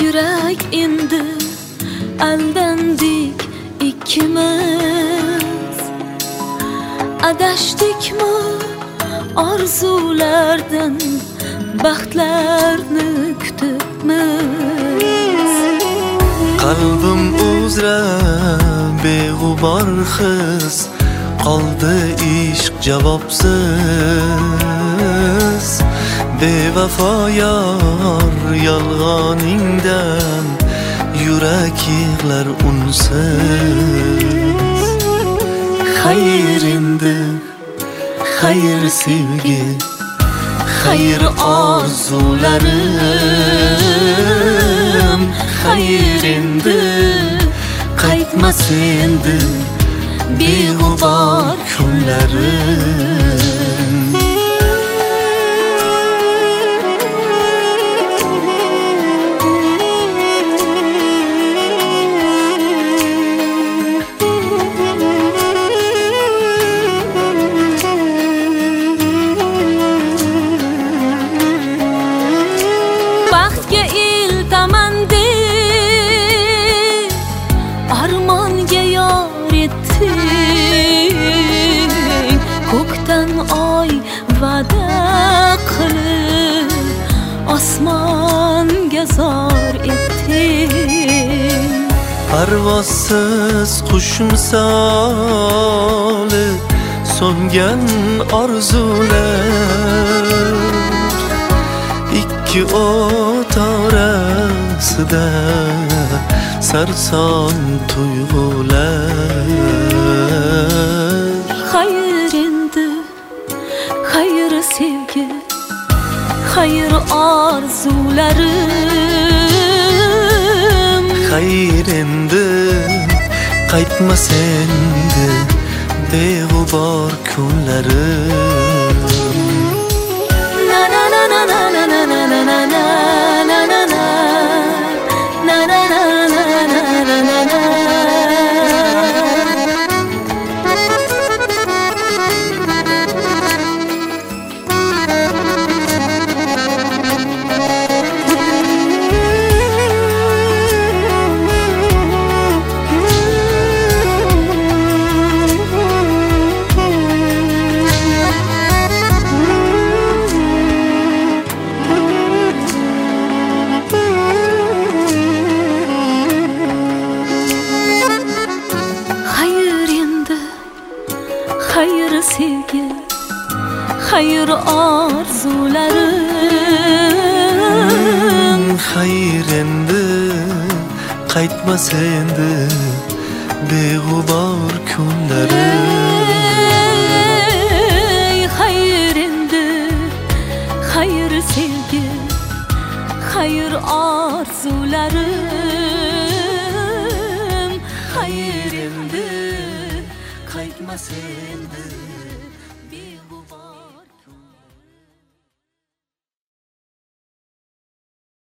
yurak endi aldandik ikkimiz adashdikmi orzulardan baxtlarni kutibmiz? Qalbim uzra beg'ubor his qoldi ishq javobsiz. Bevafo yor yolg'oningdan. Yurak yig'lar unsiz. Xayr endi xayr sevgi xayr orzularim. Xayr endi qaytmas endi beg'ubor kunlarim. Osmonga zor etding parvozsiz qush misoli so'ngan orzular. Ikki o't orasida sarson tuyg'ular. Xayr orzularim xayr endi qaytmas endi beg'ubor kunlarim hayır arzularım. Hayır endi qaytmas endi beg'ubor kunlarim Hayır endi hayır sevgi hayır arzularim Hayır endi qaytmas endi